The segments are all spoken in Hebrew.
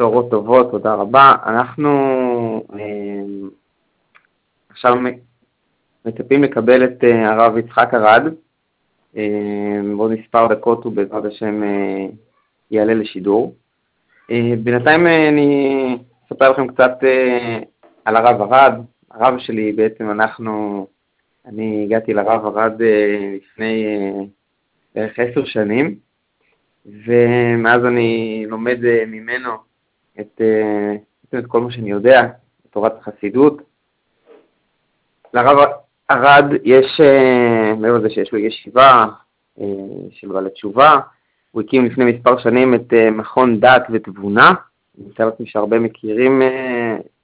בשורות טובות, תודה רבה. אנחנו אה, עכשיו מצפים לקבל את אה, הרב יצחק ארד. אה, בעוד מספר דקות הוא בעזרת השם יעלה לשידור. בינתיים אני אספר לכם קצת על הרב ארד. הרב שלי בעצם אנחנו, אני הגעתי לרב ארד לפני בערך עשר שנים. ומאז אני לומד ממנו את, את כל מה שאני יודע, תורת החסידות. לרב ארד יש, אה, מעבר לזה שיש לו ישיבה אה, של בעלי תשובה, הוא הקים לפני מספר שנים את אה, מכון דת ותבונה, אני מתאר לעצמי שהרבה מכירים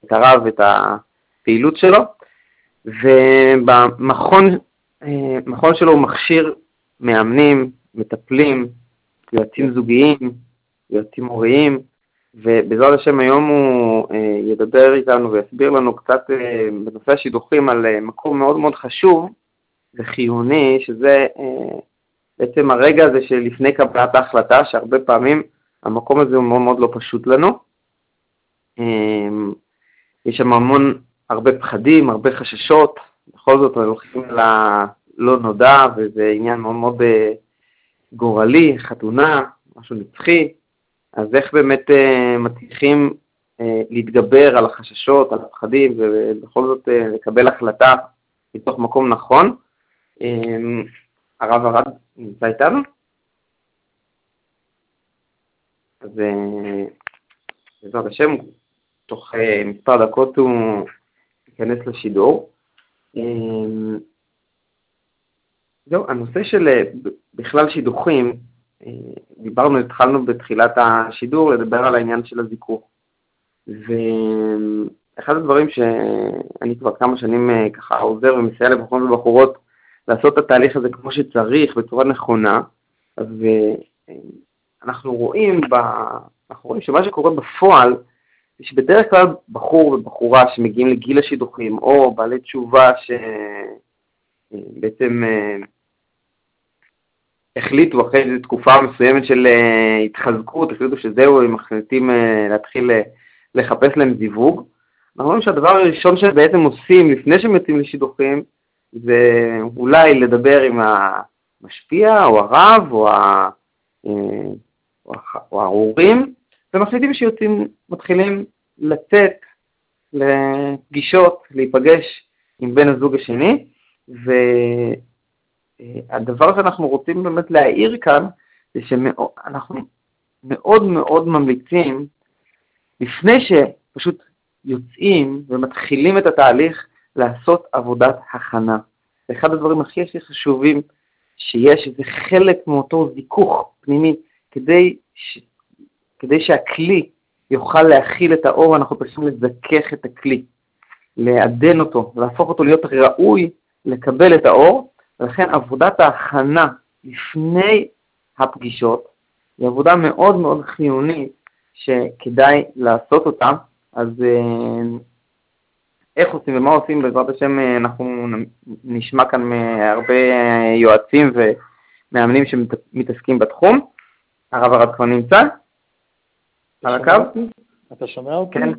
את הרב ואת הפעילות שלו, ובמכון שלו הוא מכשיר מאמנים, מטפלים, יועצים זוגיים, יועצים הוריים, ובעזרת השם היום הוא אה, ידבר איתנו ויסביר לנו קצת אה, בנושא השידוכים על אה, מקום מאוד מאוד חשוב וחיוני, שזה בעצם הרגע הזה שלפני קבלת ההחלטה, שהרבה פעמים המקום הזה הוא מאוד מאוד לא פשוט לנו. יש שם המון, הרבה פחדים, הרבה חששות, בכל זאת הולכים ללא נודע, וזה עניין מאוד מאוד גורלי, חתונה, משהו נצחי, אז איך באמת אה, מצליחים אה, להתגבר על החששות, על הפחדים, ובכל זאת אה, לקבל החלטה מתוך מקום נכון. אה, הרב ארד נמצא איתנו? אז בעזרת השם, תוך מספר דקות הוא ייכנס לשידור. זהו, הנושא של בכלל שידוכים, דיברנו, התחלנו בתחילת השידור לדבר על העניין של הזיכוך. ואחד הדברים שאני כבר כמה שנים אה, ככה עוזר ומסייע לבחורות ובחורות לעשות את התהליך הזה כמו שצריך, בצורה נכונה, אז אנחנו רואים, ב... אנחנו רואים שמה שקורה בפועל, זה שבדרך כלל בחור ובחורה שמגיעים לגיל השידוכים, או בעלי תשובה שבעצם החליטו אחרי איזו תקופה מסוימת של uh, התחזקות, החליטו שזהו, הם מחליטים uh, להתחיל uh, לחפש להם זיווג. אנחנו רואים שהדבר הראשון שהם בעצם עושים לפני שהם יוצאים לשידוכים, זה אולי לדבר עם המשפיע, או הרב, או, ה, או ההורים, ומחליטים שיוצאים, מתחילים לצאת לפגישות, להיפגש עם בן הזוג השני, ו... הדבר שאנחנו רוצים באמת להעיר כאן, זה שאנחנו מאוד מאוד ממליצים, לפני שפשוט יוצאים ומתחילים את התהליך, לעשות עבודת הכנה. זה אחד הדברים הכי הכי חשובים שיש, זה חלק מאותו זיכוך פנימי, כדי, ש... כדי שהכלי יוכל להכיל את האור, אנחנו צריכים לזכך את הכלי, לעדן אותו, להפוך אותו להיות ראוי לקבל את האור, ולכן עבודת ההכנה לפני הפגישות היא עבודה מאוד מאוד חיונית שכדאי לעשות אותה. אז אה, איך עושים ומה עושים, בעזרת השם אה, אנחנו נשמע כאן מהרבה אה, יועצים ומאמנים שמתעסקים בתחום. הרב הרב כבר נמצא? על הקו? אתה שומע אותי? כן.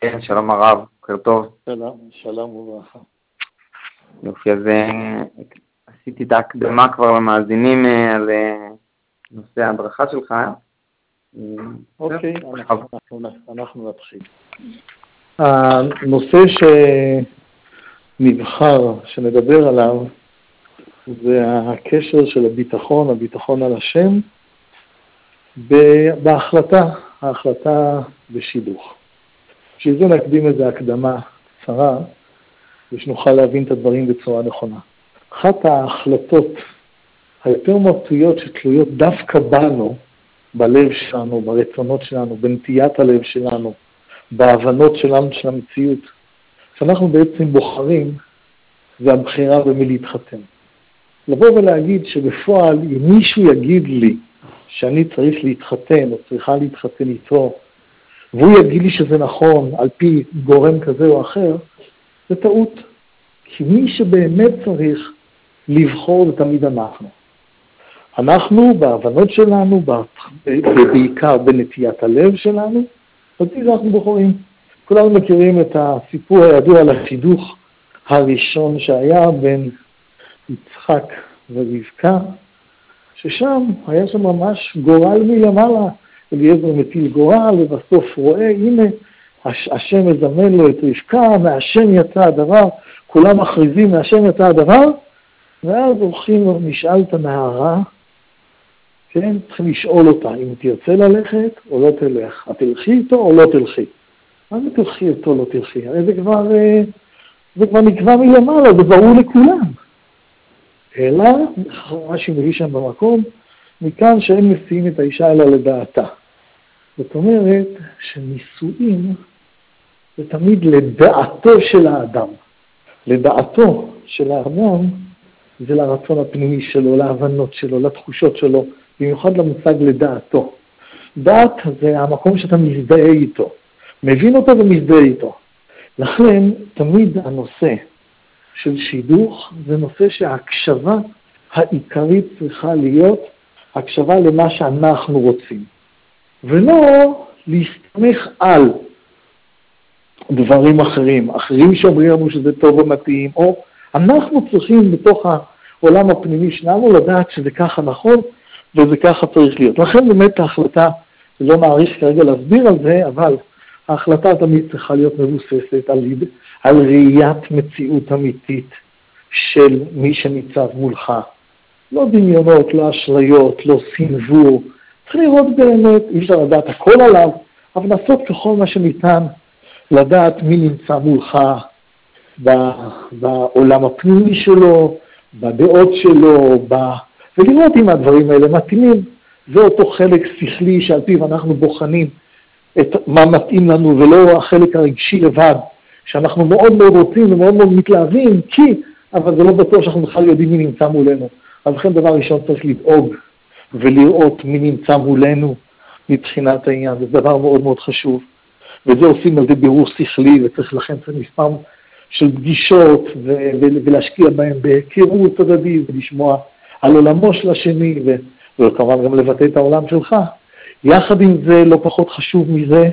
כן, שלום הרב, בוקר טוב. שלום, שלום וברכה. יופי, אז עשיתי את ההקדמה כבר למאזינים אה, על אה, נושא ההדרכה שלך. אוקיי, אנחנו נתחיל. הנושא שנבחר, שנדבר עליו, זה הקשר של הביטחון, הביטחון על השם, בהחלטה, ההחלטה בשידוך. בשביל זה נקדים איזו הקדמה קצרה. ושנוכל להבין את הדברים בצורה נכונה. אחת ההחלטות היותר מהותיות שתלויות דווקא בנו, בלב שלנו, ברצונות שלנו, בנטיית הלב שלנו, בהבנות שלנו של המציאות, שאנחנו בעצם בוחרים, זה הבחירה במי להתחתן. לבוא ולהגיד שבפועל, אם מישהו יגיד לי שאני צריך להתחתן או צריכה להתחתן איתו, והוא יגיד לי שזה נכון על פי גורם כזה או אחר, זה טעות. כי מי שבאמת צריך לבחור זה תמיד אנחנו. אנחנו, בהבנות שלנו, ובעיקר בנטיית הלב שלנו, על פי זה אנחנו בוחרים. כולנו מכירים את הסיפור הידוע על השידוך הראשון שהיה בין יצחק ורבקה, ששם היה שם ממש גורל מלמעלה. אליעזר מטיל גורל, ובסוף רואה, הנה, השם מזמן לו את רבקה, מהשם יצא הדבר, כולם מכריזים, מהשם יצא הדבר, ואז הולכים, נשאלת נערה, כן, צריכים לשאול אותה אם תרצה ללכת או לא תלך, את תלכי איתו או לא תלכי. מה זה תלכי איתו או לא תלכי? הרי זה כבר, אה, זה כבר נקבע מלמעלה, זה ברור לכולם. אלא, מה שהיא מביא שם במקום, מכאן שאין מסיעים את האישה אלא לדעתה. זאת אומרת שנישואים זה תמיד לדעתו של האדם. לדעתו של האדם זה לרצון הפנימי שלו, להבנות שלו, לתחושות שלו, במיוחד למושג לדעתו. דעת זה המקום שאתה מזדהה איתו, מבין אותו ומזדהה איתו. לכן תמיד הנושא של שידוך זה נושא שההקשבה העיקרית צריכה להיות הקשבה למה שאנחנו רוצים, ולא להסתמך על דברים אחרים, אחרים שאומרים לנו שזה טוב ומתאים, או אנחנו צריכים בתוך העולם הפנימי שלנו לדעת שזה ככה נכון וזה ככה צריך להיות. לכן באמת ההחלטה, לא מעריך כרגע להסביר על זה, אבל ההחלטה תמיד צריכה להיות מבוססת על, על ראיית מציאות אמיתית של מי שניצב מולך. לא דמיונות, לא אשליות, לא סנוור. צריך לראות באמת, אי אפשר לדעת הכל עליו, אבל לעשות ככל מה שניתן לדעת מי נמצא מולך בעולם הפנימי שלו, בדעות שלו, ב... ולראות אם הדברים האלה מתאימים. זה אותו חלק שכלי שעל פיו אנחנו בוחנים את מה מתאים לנו, ולא החלק הרגשי לבד, שאנחנו מאוד מאוד רוצים ומאוד מאוד מתלהבים, כי, אבל זה לא בטוח שאנחנו בכלל יודעים מי נמצא מולנו. אז לכן דבר ראשון צריך לדאוג ולראות מי נמצא מולנו מבחינת העניין, זה דבר מאוד מאוד חשוב. וזה עושים על זה בירור שכלי, וצריך לכן מספר של פגישות, ולהשקיע בהם בהיכרות הדדית, ולשמוע על עולמו של השני, וכמובן גם לבטא את העולם שלך. יחד עם זה, לא פחות חשוב מזה,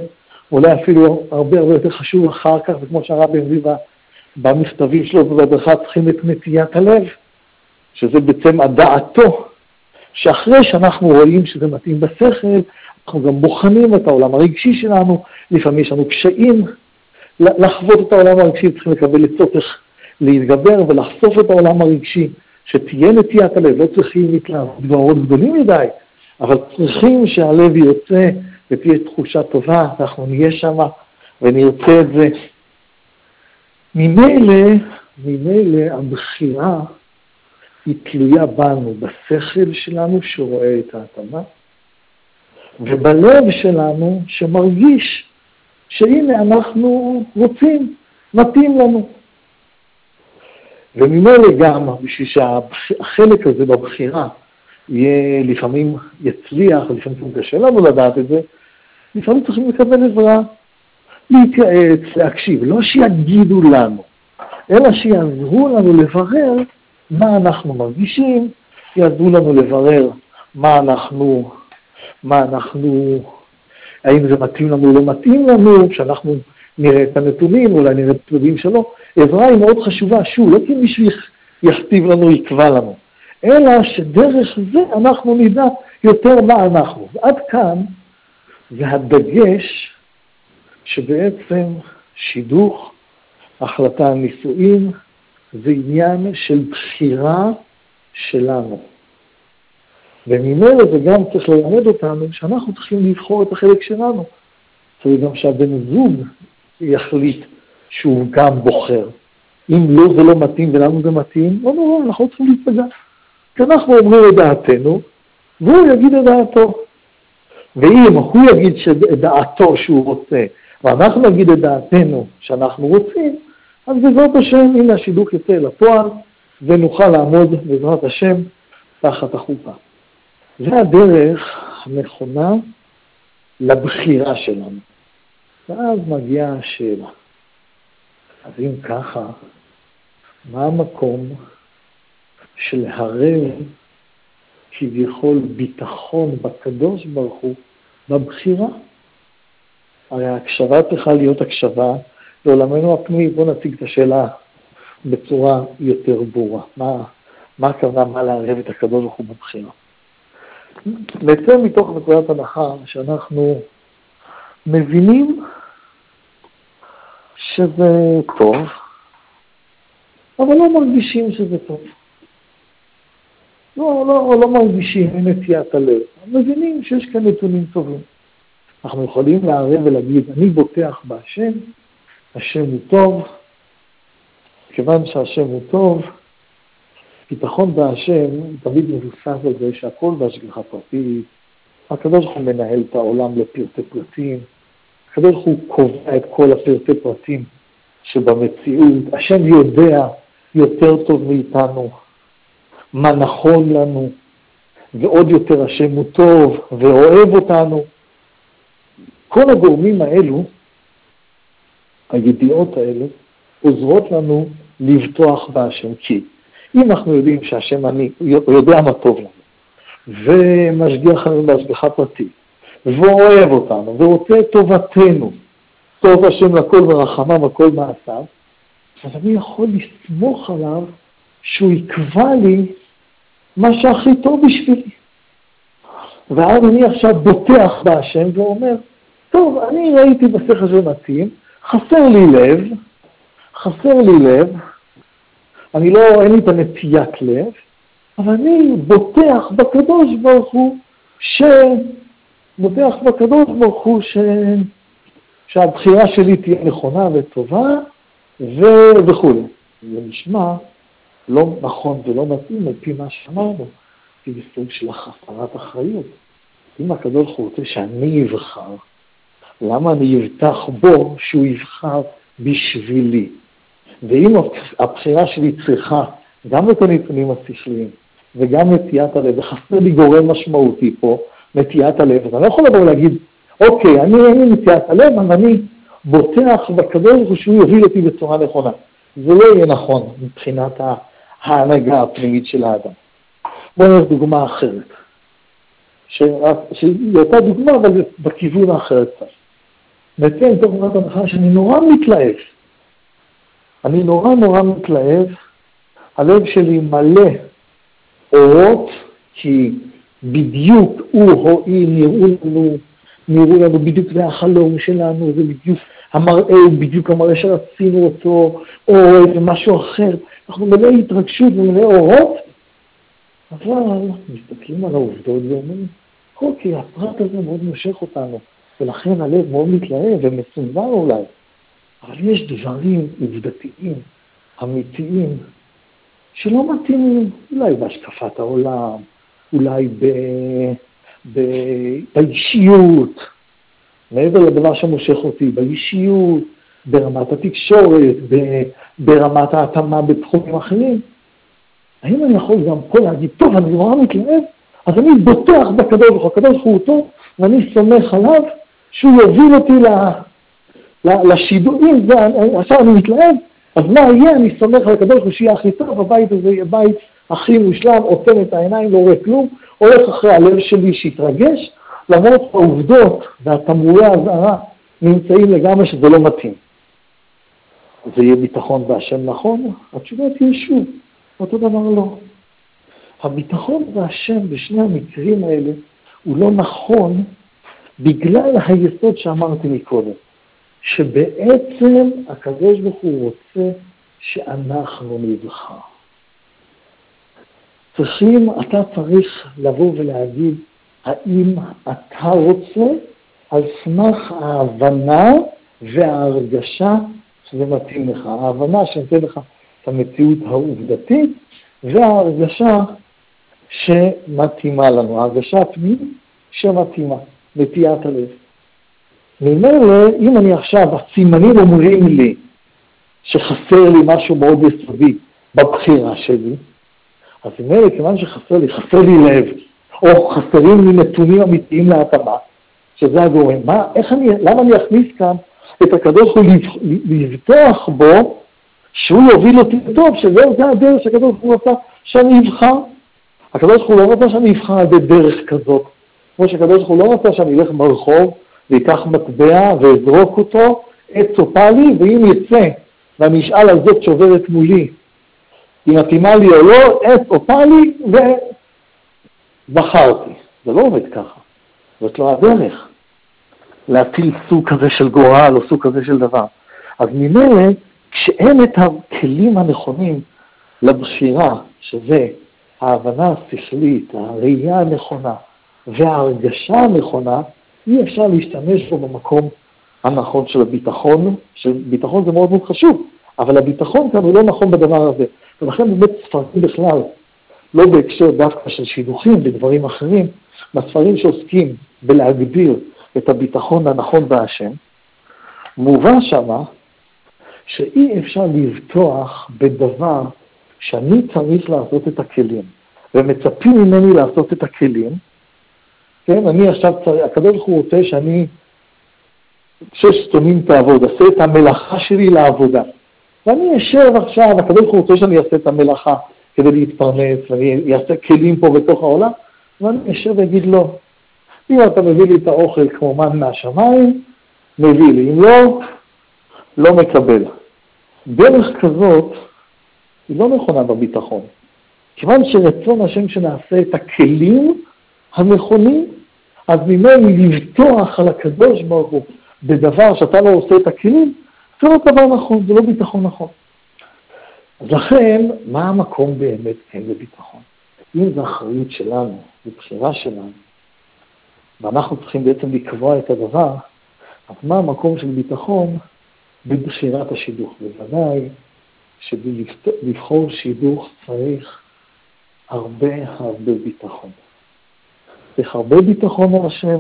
אולי אפילו הרבה הרבה יותר חשוב אחר כך, וכמו שהרבי מביא במכתבים שלו ובהדרכה, צריכים את נטיית הלב, שזה בעצם הדעתו, שאחרי שאנחנו רואים שזה מתאים בשכל, אנחנו גם בוחנים את העולם הרגשי שלנו, לפעמים יש לנו קשיים לחוות את העולם הרגשי, צריכים לקבל עצות איך להתגבר ולחשוף את העולם הרגשי, שתהיה נטיית הלב, לא צריכים להתלהב דברות גדולים מדי, אבל צריכים שהלב יוצא ותהיה תחושה טובה, אנחנו נהיה שם ונרצה את זה. ממילא, ממילא הבחירה היא תלויה בנו, בשכל שלנו שרואה את ההתאמה, ובלב שלנו שמרגיש שהנה אנחנו רוצים, מתאים לנו. וממילא גם, בשביל שהחלק הזה בבחירה יהיה, לפעמים יצליח, לפעמים קשה לנו לדעת את זה, לפעמים צריכים לקבל עזרה, להתייעץ, להקשיב, לא שיגידו לנו, אלא שיעזרו לנו לברר מה אנחנו מרגישים, יעזרו לנו לברר מה אנחנו, מה אנחנו, האם זה מתאים לנו או לא מתאים לנו, שאנחנו נראה את הנתונים, אולי נראה את הנתונים שלו. עזרה היא מאוד חשובה, שוב, לא כי מישהו יכתיב לנו, יקבע לנו, אלא שדרך זה אנחנו נדע יותר מה אנחנו. ועד כאן זה הדגש שבעצם שידוך, החלטה על נישואים, זה עניין של בחירה שלנו. וממילא זה גם צריך ללמד אותנו שאנחנו צריכים לבחור את החלק שלנו. צריך גם שהבן זוג יחליט שהוא גם בוחר. אם לא זה לא מתאים ולנו זה מתאים, לא נורא, אנחנו צריכים להיפגע. כי אנחנו אומרים את דעתנו, והוא יגיד את דעתו. ואם הוא יגיד את דעתו שהוא רוצה, ואנחנו נגיד את דעתנו שאנחנו רוצים, אז בעזרת השם, הנה השידוך יוצא אל הפועל, ונוכל לעמוד בעזרת השם תחת החופה. זה הדרך הנכונה לבחירה שלנו. ואז מגיעה השאלה. אז אם ככה, מה המקום של להרב כביכול ביטחון בקדוש ברוך הוא בבחירה? הרי ההקשבה צריכה להיות הקשבה לעולמנו הפנימי. בואו נציג את השאלה בצורה יותר ברורה. מה, מה הכוונה, מה לערב את הקדוש ברוך הוא בבחירה? נצא מתוך נקודת הנחה שאנחנו מבינים שזה טוב, אבל לא מרגישים שזה טוב. לא, לא, לא מרגישים נטיית הלב, מבינים שיש כאן נתונים טובים. אנחנו יכולים לערב ולהגיד, אני בוטח בהשם, השם הוא טוב, כיוון שהשם הוא טוב, ביטחון בהשם תמיד מבוסס על זה שהכל בהשגחה פרטית, הקדוש ברוך הוא מנהל את העולם לפרטי פרטים, הקדוש ברוך הוא קובע את כל הפרטי פרטים שבמציאות, השם יודע יותר טוב מאיתנו מה נכון לנו, ועוד יותר השם הוא טוב ואוהב אותנו. כל הגורמים האלו, הידיעות האלה, עוזרות לנו לבטוח בהשם. כי אם אנחנו יודעים שהשם אני, הוא יודע מה טוב לנו, ומשגיח לנו בהשגחה פרטית, ואוהב אותנו, ורוצה את טובתנו, טוב השם לכל ורחמם הכל מעשיו, אז אני יכול לסמוך עליו שהוא יקבע לי מה שהכי טוב בשבילי. ואז אני עכשיו בוטח בהשם ואומר, טוב, אני ראיתי בשכל מתאים, חסר לי לב, חסר לי לב, אני לא, אין לי את הנטיית לב, אבל אני בוטח בקדוש ברוך הוא, ש... בוטח בקדוש ברוך הוא ש... שהבחירה שלי תהיה נכונה וטובה ו... וכו'. זה נשמע לא נכון ולא מתאים על פי מה שאמרנו, כי זה סוג של חסרת אחריות. אם הקדוש ברוך הוא רוצה שאני אבחר, למה אני אבטח בו שהוא יבחר בשבילי? ואם הבחירה שלי צריכה גם את הנתונים השכליים וגם נטיית הלב, וחסר לי גורם משמעותי פה, נטיית הלב, אז אני לא יכול לבוא ולהגיד, אוקיי, אני אין לי נטיית הלב, אבל אני בוטח בקדוש ברוך הוא שהוא יוביל אותי בצורה נכונה. זה לא יהיה נכון מבחינת ההנהגה הפנימית של האדם. בואו נראה דוגמה אחרת, שהיא אותה דוגמה, אבל בכיוון האחר קצת. נצא מתוך נקודת הנחה שאני נורא מתלהב. אני נורא נורא מתלהב, הלב שלי מלא אורות, כי בדיוק הוא או היא נראו לנו, נראו לנו בדיוק זה החלום שלנו, זה בדיוק המראה הוא בדיוק המראה שרצינו אותו, או איזה משהו אחר. אנחנו מלאי התרגשות ומלאי אורות, אבל מסתכלים על העובדות ואומרים, אוקיי, הפרט הזה מאוד מושך אותנו, ולכן הלב מאוד מתלהב ומסונבר אולי. אבל יש דברים עובדתיים, אמיתיים, שלא מתאימים, אולי בהשקפת העולם, אולי ב, ב, באישיות, מעבר לדבר שמושך אותי, באישיות, ברמת התקשורת, ב, ברמת ההתאמה בתחומים אחרים. האם אני יכול גם פה להגיד, טוב, אני נורא מתלהב, אז אני בוטח בקדוש ברוך הוא, הקדוש ברוך הוא טוב, ואני סומך עליו שהוא יוביל אותי לשידורים, עכשיו אני מתלהב, אז מה יהיה? אני סומך על הקדוש ברוך שיהיה הכי טוב, הבית הזה יהיה בית הכי מושלם, עוצם את העיניים, לא רואה כלום, הולך אחרי הלב שלי שהתרגש, למרות העובדות והתמרורי האזהרה נמצאים לגמרי שזה לא מתאים. זה יהיה ביטחון בהשם נכון? התשובה תהיה שוב, אותו דבר לא. הביטחון בהשם בשני המקרים האלה הוא לא נכון בגלל היסוד שאמרתי מקודם, שבעצם הקדוש ברוך הוא רוצה שאנחנו נבחר. צריכים, אתה צריך לבוא ולהגיד האם אתה רוצה על סמך ההבנה וההרגשה שזה מתאים לך. ההבנה שנותן לך את המציאות העובדתית וההרגשה שמתאימה לנו, ההרגשה הפנימית שמתאימה, נטיית הלב. ממילא, אם אני עכשיו, הסימנים אומרים לי שחסר לי משהו מאוד יסודי בבחירה שלי, אז ממילא, כיוון שחסר לי, חסר לי לב, או חסרים לי נתונים אמיתיים להתאמה, שזה הגורם. מה, איך אני, למה אני אכניס כאן את הקדוש ברוך הוא לבטוח בו, שהוא יוביל אותי טוב, שזהו, זה הדרך שהקדוש ברוך הוא רצה שאני אבחר. הקדוש ברוך הוא לא רצה שאני אבחר על ידי דרך כזאת, כמו שהקדוש ברוך הוא לא רצה שאני אלך ברחוב ויקח מטבע ואזרוק אותו, עץ סופה לי, ואם יצא ואני אשאל על זאת שעוברת מולי, אם מתאימה לי או לא, עץ סופה לי, ובחרתי. זה לא עובד ככה, זאת לא הדרך. להטיל סוג כזה של גורל או סוג כזה של דבר. אז ממילא, כשאין את הכלים הנכונים לבחירה, שזה ההבנה השכלית, הראייה הנכונה וההרגשה הנכונה, אי אפשר להשתמש בו במקום הנכון של הביטחון, שביטחון זה מאוד מאוד חשוב, אבל הביטחון כאן הוא לא נכון בדבר הזה. ולכן באמת ספרים בכלל, לא בהקשר דווקא של שידוכים ודברים אחרים, בספרים שעוסקים בלהגדיר את הביטחון הנכון בהשם, מובא שמה שאי אפשר לבטוח בדבר שאני צריך לעשות את הכלים, ומצפים ממני לעשות את הכלים, כן, אני עכשיו צריך, הקדוש ברוך הוא רוצה שאני, שש סתומים תעבוד, אעשה את המלאכה שלי לעבודה. ואני אשב עכשיו, הקדוש ברוך הוא רוצה שאני אעשה את המלאכה כדי להתפרנס, ואני אעשה כלים פה בתוך העולם, ואני אשב ואגיד לא. אם אתה מביא לי את האוכל כמו מן מהשמיים, מביא לי, אם לא, לא מקבל. דרך כזאת היא לא נכונה בביטחון. כיוון שרצון השם שנעשה את הכלים הנכונים, אז ממנו לבטוח על הקדוש ברוך הוא בדבר שאתה לא עושה את הכלים, זה לא דבר נכון, זה לא ביטחון נכון. אז לכן, מה המקום באמת כן לביטחון? אם זו אחריות שלנו, זו בחירה שלנו, ואנחנו צריכים בעצם לקבוע את הדבר, אז מה המקום של ביטחון בבחירת השידוך? בוודאי שבלבחור שידוך צריך הרבה הרבה ביטחון. צריך הרבה ביטחון על השם,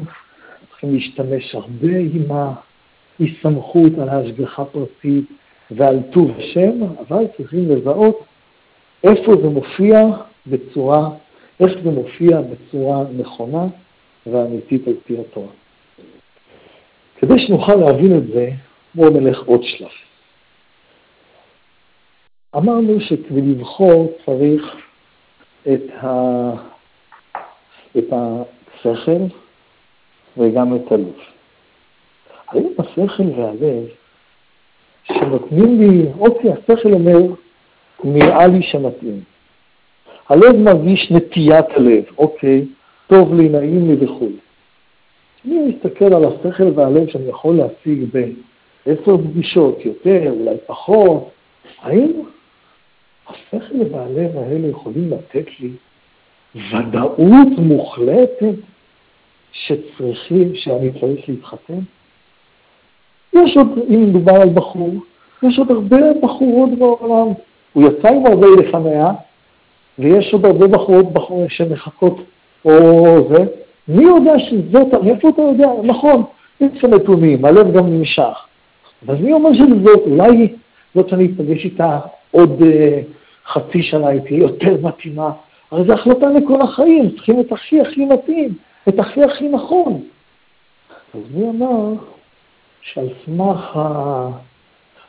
צריכים להשתמש הרבה עם ההסתמכות על ההשגחה פרטית ועל טוב השם, אבל צריכים לזהות איפה זה מופיע בצורה, איך זה מופיע בצורה נכונה ואמיתית על פי התורה. כדי שנוכל להבין את זה, בואו נלך עוד שלב. אמרנו שכדי לבחור צריך את, ה... את השכל וגם את הלב. האם השכל והלב שנותנים לי, אוקיי, השכל אומר, נראה לי שמתאים. הלב מרגיש נטיית הלב, אוקיי, טוב לי, נעים לי וכו'. אני מסתכל על השכל והלב שאני יכול להשיג בעשר פגישות, יותר, אולי פחות, האם השכל והלב האלה יכולים לתת לי ודאות מוחלטת שצריכים, שאני צריך להתחתן? יש עוד, אם מדובר על בחור, יש עוד הרבה בחורות בעולם. הוא יצא עם הרבה לפניה, ויש עוד הרבה בחורות בחורות שמחכות או זה. מי יודע שזאת, מאיפה אתה יודע? נכון, יש שם נתונים, הלב גם נמשך. אבל מי אומר שזאת, אולי זאת שאני אתפגש איתה עוד אה, חצי שנה, היא תהיה יותר מתאימה. הרי זו החלטה לכל החיים, צריכים את הכי הכי מתאים, את הכי הכי נכון. אז מי אמר שעל סמך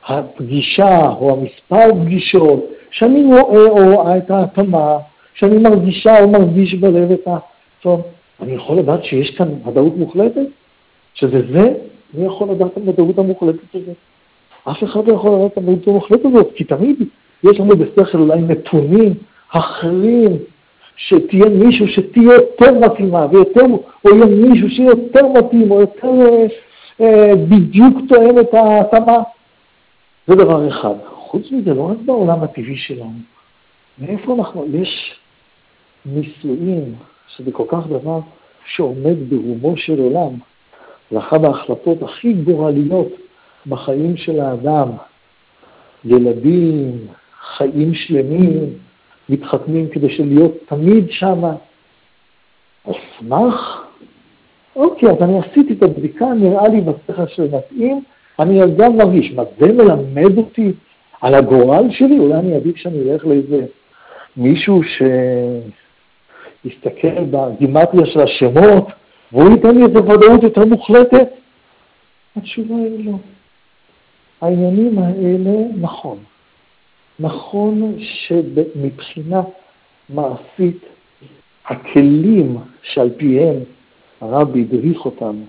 הפגישה או המספר פגישות, שאני רואה או רואה את ההתאמה, שאני מרגישה או מרגיש בלב את ה... טוב, אני יכול לדעת שיש כאן ודאות מוחלטת? שזה זה? אני יכול לדעת את הוודאות המוחלטת הזאת? אף אחד לא יכול לדעת את הוודאות המוחלטת הזאת, כי תמיד יש לנו בשכל אולי נתונים אחרים, שתהיה מישהו שתהיה יותר מתאימה, ויותר, או יהיה מישהו שיהיה יותר מתאים, או יותר אה, אה, בדיוק תואם את ההתאמה. זה דבר אחד. חוץ מזה, לא רק בעולם הטבעי שלנו, מאיפה אנחנו, יש נישואים, שזה כל כך דבר שעומד ברומו של עולם, זה ההחלטות הכי גורליות בחיים של האדם. ילדים, חיים שלמים, מתחתנים כדי שלהיות תמיד שמה. סמך אוקיי, אז אני עשיתי את הבדיקה, נראה לי בשכל שמתאים, אני גם מרגיש, מה זה מלמד אותי על הגורל שלי? אולי אני עדיף שאני אלך לאיזה מישהו שיסתכל בגימטריה של השמות, והוא ייתן לי איזו ודאות יותר מוחלטת? התשובה היא לא. העניינים האלה, נכון. נכון שמבחינה מעשית, הכלים שעל פיהם הרבי הדריך אותנו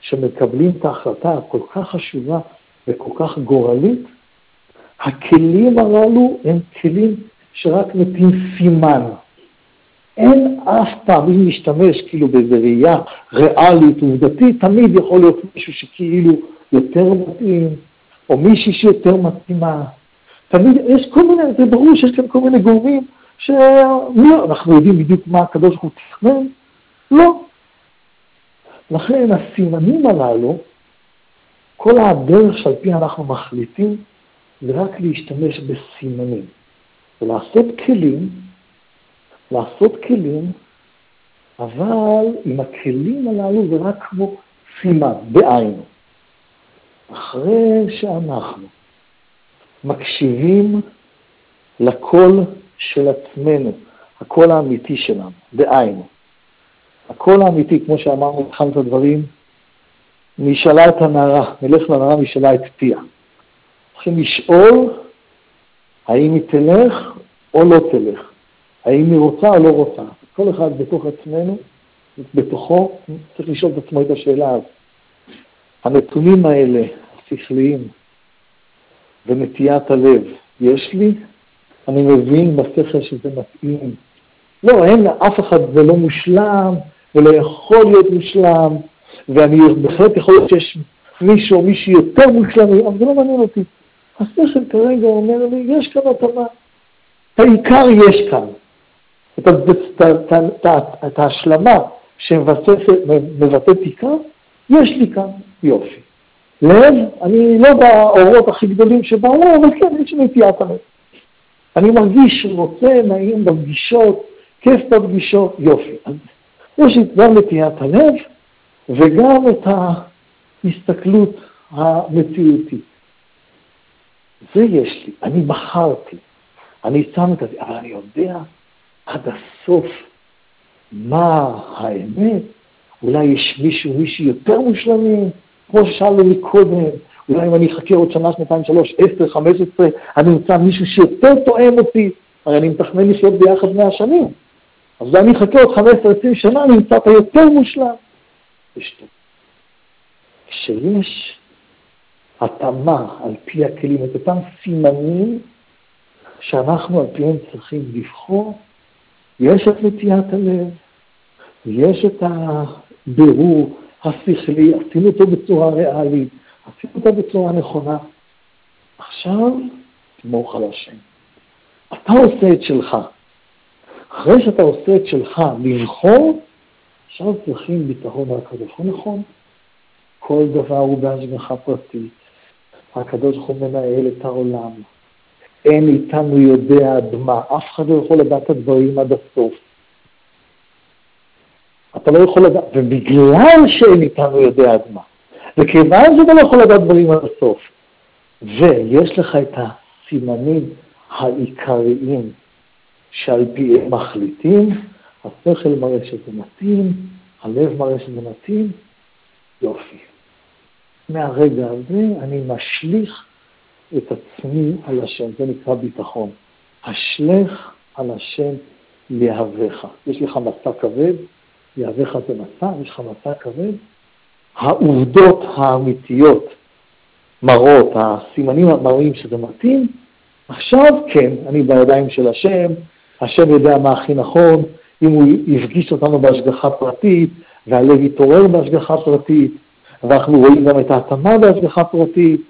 שמקבלים את ההחלטה הכל כך חשובה וכל כך גורלית, הכלים הללו הם כלים שרק נותנים סימן. אין אף פעם, אם נשתמש כאילו באיזו ראייה ריאלית, עובדתית, תמיד יכול להיות מישהו שכאילו יותר מתאים, או מישהי שיותר מתאימה. תמיד, יש כל מיני, זה ברור שיש כאן כל מיני גורמים שלא, אנחנו יודעים בדיוק מה הקדוש ברוך הוא תכנן, לא. לכן הסימנים הללו, כל הדרך שעל פי אנחנו מחליטים, זה רק להשתמש בסימנים. ולעשות כלים, לעשות כלים, אבל עם הכלים הללו זה רק כמו סימן, בעין. אחרי שאנחנו מקשיבים לקול של עצמנו, הקול האמיתי שלנו, דהיינו, הקול האמיתי, כמו שאמרנו בתחילת הדברים, נשאלה את הנערה, נלך לנערה, נשאלה את פיה. צריכים לשאול האם היא תלך או לא תלך, האם היא רוצה או לא רוצה. כל אחד בתוך עצמנו, בתוכו, צריך לשאול את עצמו את השאלה הזאת. הנתונים האלה, השכליים, ונטיית הלב, יש לי? אני מבין בשכל שזה מתאים. לא, אין, אף אחד זה לא מושלם, ולא יכול להיות מושלם, ואני בהחלט יכול להיות שיש מישהו או מישהי יותר מושלם, אבל זה לא מעניין אותי. השכל כרגע אומר לי, יש כאן התאמה. העיקר יש כאן. את, את, את, את, את ההשלמה שמבטאת עיקר, יש לי כאן יופי. לב, אני לא באורות הכי גדולים שבעולם, אבל כן, יש לי נטיית הלב. אני מרגיש רוצה, נעים בפגישות, כיף בפגישות, יופי. אז יש לי גם נטיית הלב וגם את ההסתכלות המציאותית. זה יש לי, אני בחרתי, אני שם את זה, אבל אני יודע עד הסוף מה האמת. אולי יש מישהו, מישהי יותר מושלמים, כמו ששאלנו מקודם, אולי אם אני אחכה עוד שנה, שנתיים, שלוש, עשר, חמש עשרה, אני אמצא מישהו שיותר תואם אותי, הרי אני מתכנן לחיות ביחד מאה שנים. אז אני אחכה עוד חמש עשרה, עשרים שנה, אני אמצא את היותר מושלם. כשיש התאמה על פי הכלים, את אותם סימנים שאנחנו על פיהם צריכים לבחור, יש את נטיית הלב, יש את הבירור השכלי, עשינו אותו בצורה ריאלית, עשינו אותו בצורה נכונה. עכשיו תמוך על השם. אתה עושה את שלך. אחרי שאתה עושה את שלך לבחור, עכשיו צריכים ביטחון מהקדוש ברוך נכון. כל דבר הוא בהשגחה פרטית. הקדוש ברוך הוא מנהל את העולם. אין איתנו יודע עד מה, אף אחד לא יכול לדעת את הדברים עד הסוף. אתה לא יכול לדעת, ובגלל שאין איתנו יודע עד מה, וכיוון שאתה לא יכול לדעת דברים עד הסוף, ויש לך את הסימנים העיקריים שעל פיהם מחליטים, השכל מראה שזה מתאים, הלב מראה שזה מתאים, יופי. מהרגע הזה אני משליך את עצמי על השם, זה נקרא ביטחון. השלך על השם יהבך. יש לך מסע כבד, יהבך זה מסע, יש לך מסע כבד. העובדות האמיתיות מראות, הסימנים מראים שזה מתאים, עכשיו כן, אני בידיים של השם, השם יודע מה הכי נכון, אם הוא יפגיש אותנו בהשגחה פרטית, והלב יתעורר בהשגחה פרטית, ואנחנו רואים גם את ההתאמה בהשגחה פרטית.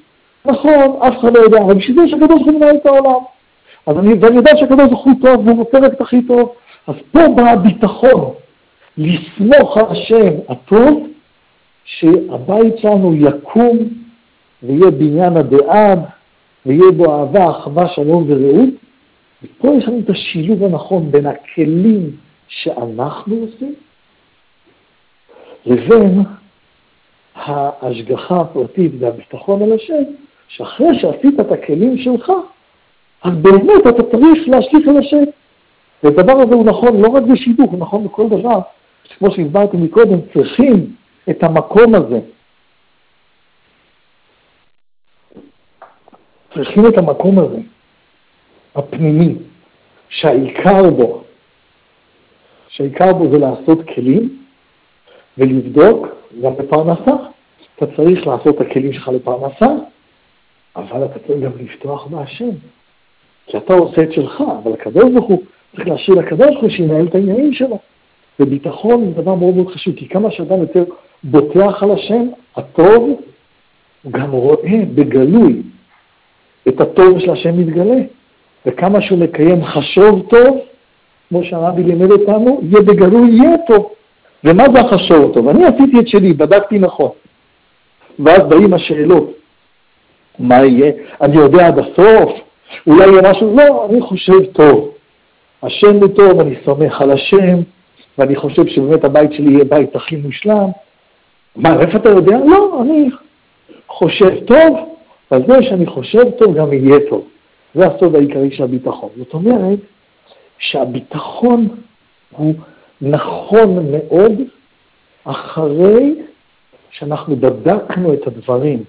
נכון, אף אחד לא יודע, אבל בשביל זה שהקדוש ברוך הוא מנהל את העולם. אז אני, ואני יודע שהקדוש ברוך הוא טוב, והוא רוצה רק את הכי טוב. אז פה בא הביטחון, לסמוך על השם הטוב, שהבית שלנו יקום ויהיה בניין הדעד, ויהיה בו אהבה, אחווה, שלום ורעות. ופה יש לנו את השילוב הנכון בין הכלים שאנחנו עושים, לבין ההשגחה הפרטית והביטחון על השם, שאחרי שעשית את הכלים שלך, אז באמת אתה צריך להשליך על השם. והדבר הזה הוא נכון לא רק בשידוך, הוא נכון בכל דבר. כמו שהסברתי מקודם, צריכים את המקום הזה. צריכים את המקום הזה, הפנימי, שהעיקר בו, שהעיקר בו זה לעשות כלים ולבדוק גם בפרנסה. אתה צריך לעשות את הכלים שלך לפרנסה, אבל אתה צריך גם לפתוח בהשם. כי אתה עושה את שלך, אבל הקדוש ברוך הוא צריך להשאיר לקדוש ברוך הוא שינהל את העניינים שלו. וביטחון זה דבר מאוד מאוד חשוב, כי כמה שאדם יותר בוטח על השם, הטוב, הוא גם רואה בגלוי את הטוב של השם מתגלה. וכמה שהוא מקיים חשוב טוב, כמו שהרבי לימד אותנו, יהיה בגלוי, יהיה טוב. ומה זה החשוב טוב? אני עשיתי את שלי, בדקתי נכון. ואז באים השאלות, מה יהיה? אני יודע עד הסוף? אולי יהיה משהו? לא, אני חושב טוב. השם הוא טוב, אני סומך על השם, ואני חושב שבאמת הבית שלי יהיה בית הכי מושלם. מה, איפה אתה יודע? לא, אני חושב טוב, ועל זה שאני חושב טוב גם יהיה טוב. זה הסוד העיקרי של הביטחון. זאת אומרת שהביטחון הוא נכון מאוד אחרי שאנחנו בדקנו את הדברים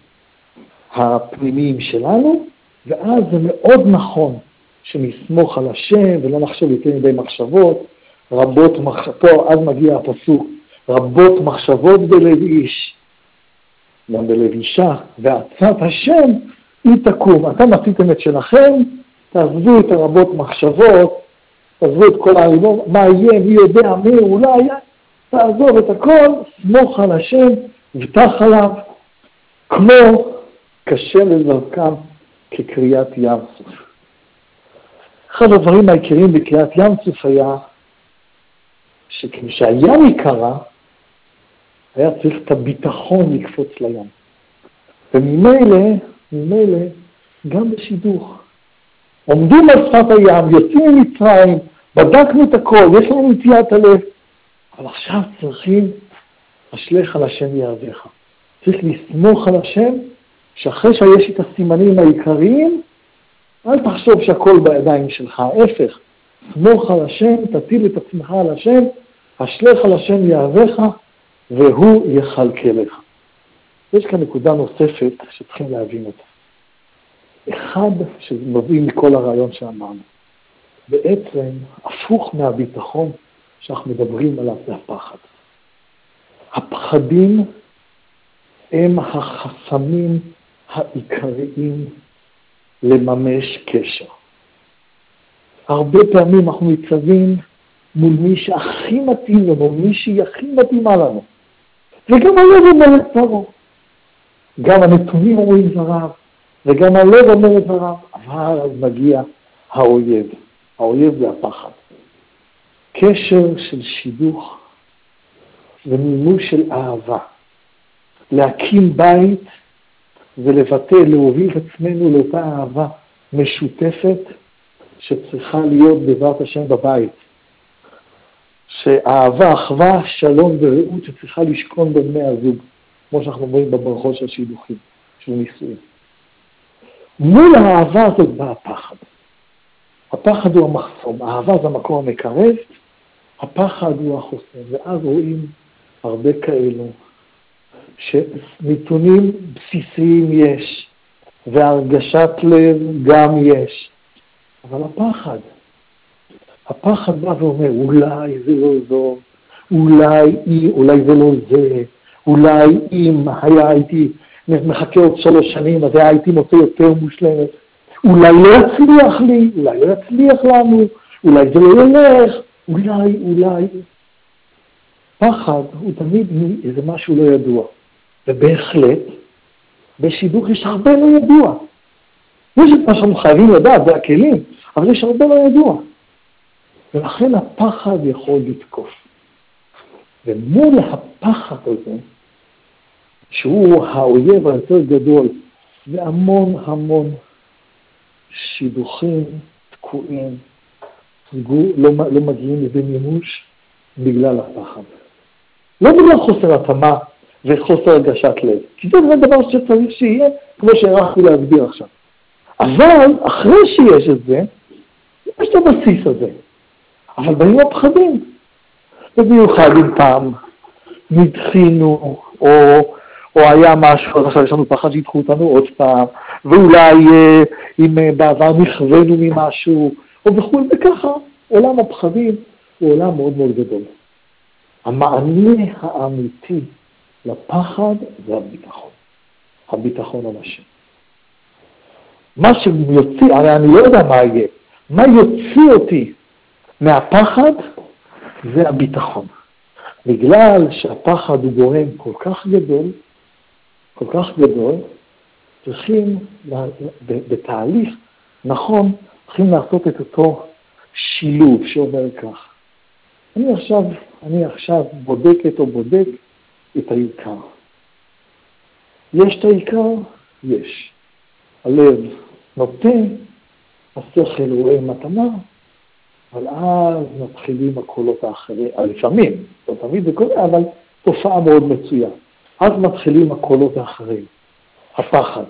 הפנימיים שלנו, ואז זה מאוד נכון שנסמוך על השם ולא נחשוב יותר מדי מחשבות. רבות מחשבות, פה אז מגיע הפסוק, רבות מחשבות בלב איש, גם בלב אישה, ועצת השם היא תקום. אתם עשיתם את שלכם, תעזבו את הרבות מחשבות, תעזבו את כל הריבון, מה יהיה, מי יודע, מי אולי, תעזוב את הכל, סמוך על השם, בטח עליו, כמו כשם לזרקם כקריאת ים סוף. אחד הדברים העיקריים בקריאת ים סוף היה שכשהים יקרה, היה צריך את הביטחון לקפוץ לים. וממילא, ממילא, גם בשידוך. עומדים על שפת הים, יוצאים ממצרים, בדקנו את הכל, יש לנו נטיית הלב, אבל עכשיו צריכים, אשליך על השם יעדיך. צריך לסמוך על השם, שאחרי שיש את הסימנים העיקריים, אל תחשוב שהכל בידיים שלך, ההפך, סמוך על השם, תטיל את עצמך על השם, אשליך השם יעדיך, והוא יכלכלך. יש כאן נקודה נוספת שצריכים להבין אותה. אחד שמביא מכל הרעיון שאמרנו, בעצם הפוך מהביטחון שאנחנו מדברים עליו זה הפחד. הפחדים הם החסמים העיקריים לממש קשר. הרבה פעמים אנחנו ניצבים מול מי שהכי מתאים לנו, מי שהיא הכי מתאימה לנו. וגם הלב אומר את דברו. גם הנתונים אומרים דבריו, וגם הלב אומר את דבריו, אבל אז מגיע האויב. האויב זה הפחד. קשר של שידוך ומימוש של אהבה. להקים בית ולבטא, להוביל את עצמנו לאותה אהבה משותפת שצריכה להיות בעזרת השם בבית. שאהבה, אחווה, שלום ורעות שצריכה לשכון בין בני הזוג, כמו שאנחנו אומרים בברכות של שידוכים, של נישואים. מול האהבה הזאת בא הפחד. הפחד הוא המחסום, האהבה זה המקום המקרב, הפחד הוא החוסם, ואז רואים הרבה כאלו שנתונים בסיסיים יש, והרגשת לב גם יש, אבל הפחד, הפחד בא ואומר, אולי זה לא זו, אולי, אולי זה לא זה, אולי אם היה הייתי מחכה עוד שלוש שנים, אז הייתי מוצא יותר מושלמת. אולי לא יצליח לי, אולי לא יצליח לנו, אולי זה לא ילך, אולי, אולי. פחד הוא תמיד מאיזה משהו לא ידוע. ובהחלט, בשידוך יש הרבה לא ידוע. יש את מה שאנחנו חייבים לדעת, זה הכלים, אבל יש הרבה לא ידוע. ולכן הפחד יכול לתקוף. ומול הפחד הזה, שהוא האויב היותר גדול, והמון המון שידוכים תקועים, לא, לא מגיעים לידי מימוש בגלל הפחד. לא בגלל חוסר התאמה וחוסר הרגשת לב, כי זה דבר שצריך שיהיה, כמו שהערכתי להסביר עכשיו. אבל אחרי שיש את זה, יש את הבסיס הזה. אבל באים הפחדים. ובמיוחד אם פעם נדחינו, או, או היה משהו, אז עכשיו יש לנו פחד שידחו אותנו עוד פעם, ואולי אה, אם אה, בעבר נכווינו ממשהו, או וכו', וככה עולם הפחדים הוא עולם מאוד מאוד גדול. המענה האמיתי לפחד זה הביטחון. הביטחון על השם. מה שיוציא, הרי אני לא יודע מה יהיה, מה יוציא אותי מהפחד זה הביטחון. בגלל שהפחד הוא גורם כל כך גדול, כל כך גדול, צריכים, בתהליך נכון, צריכים לעשות את אותו שילוב שאומר כך. אני עכשיו, אני עכשיו בודקת או בודק את העיקר. יש את העיקר? יש. הלב נוטה, השכל רואה מתנה, אבל אז מתחילים הקולות האחרים, לפעמים, לא תמיד זה קורה, אבל תופעה מאוד מצויה. אז מתחילים הקולות האחרים, הפחד,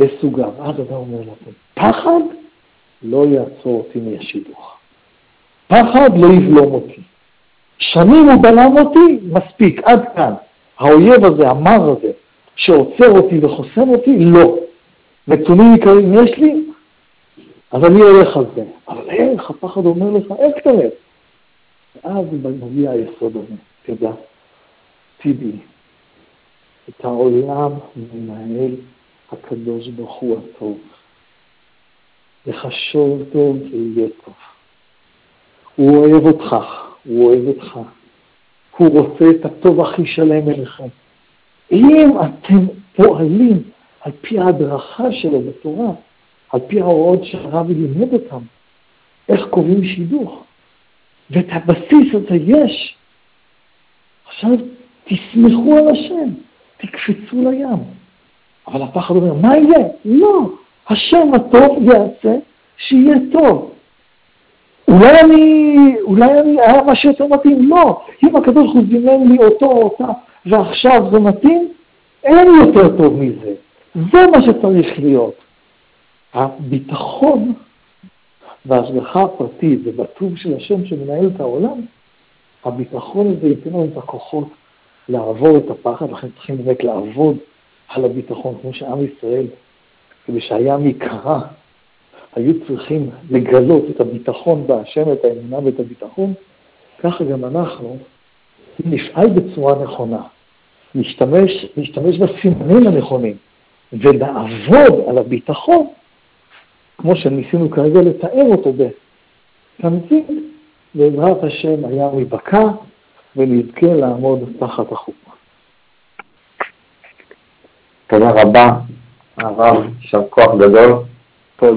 לסוגיו. אז אתה אומר לכם, פחד לא יעצור אותי מהשידוך. פחד לא יבלום אותי. שנים הוא בלם אותי, מספיק, עד כאן. האויב הזה, המר הזה, שעוצר אותי וחוסם אותי, לא. נתונים עיקריים יש לי, אז אני הולך על זה. אבל איך, הפחד אומר לך, איך תראה? ואז מגיע היסוד הזה, תדע, טיבי, את העולם מנהל הקדוש ברוך הוא הטוב. לחשוב טוב ויהיה טוב. הוא אוהב אותך, הוא אוהב אותך. הוא רוצה את הטוב הכי שלם אליכם. אם אתם פועלים על פי ההדרכה שלו בתורה, על פי ההוראות שהרב לימד אותם, איך קובעים שידוך, ואת הבסיס הזה יש, עכשיו תסמכו על השם, תקפצו לים. אבל הפחד אומר, מה יהיה? לא, השם הטוב יעשה שיהיה טוב. אולי אני, אולי אני, היה משהו יותר מתאים? לא. אם הקדוש ברוך הוא זימן לי אותו או אותה, ועכשיו זה מתאים, אין יותר טוב מזה. זה מה שצריך להיות. הביטחון וההשגחה הפרטית ובטוב של השם שמנהל את העולם, הביטחון הזה ייתן לנו את הכוחות לעבור את הפחד, לכן צריכים באמת לעבוד על הביטחון, כמו שעם ישראל, כדי שהים ייקרע, היו צריכים לגלות את הביטחון בהשם, את האמונה ואת הביטחון, ככה גם אנחנו, אם נפעל בצורה נכונה, נשתמש, נשתמש בסימנים הנכונים, ונעבוד על הביטחון, כמו שניסינו כרגע לתאר אותו בתמצית, בעזרת השם היה מבקע ונזכה לעמוד תחת החופה. תודה רבה, הרב, יישר כוח גדול. כל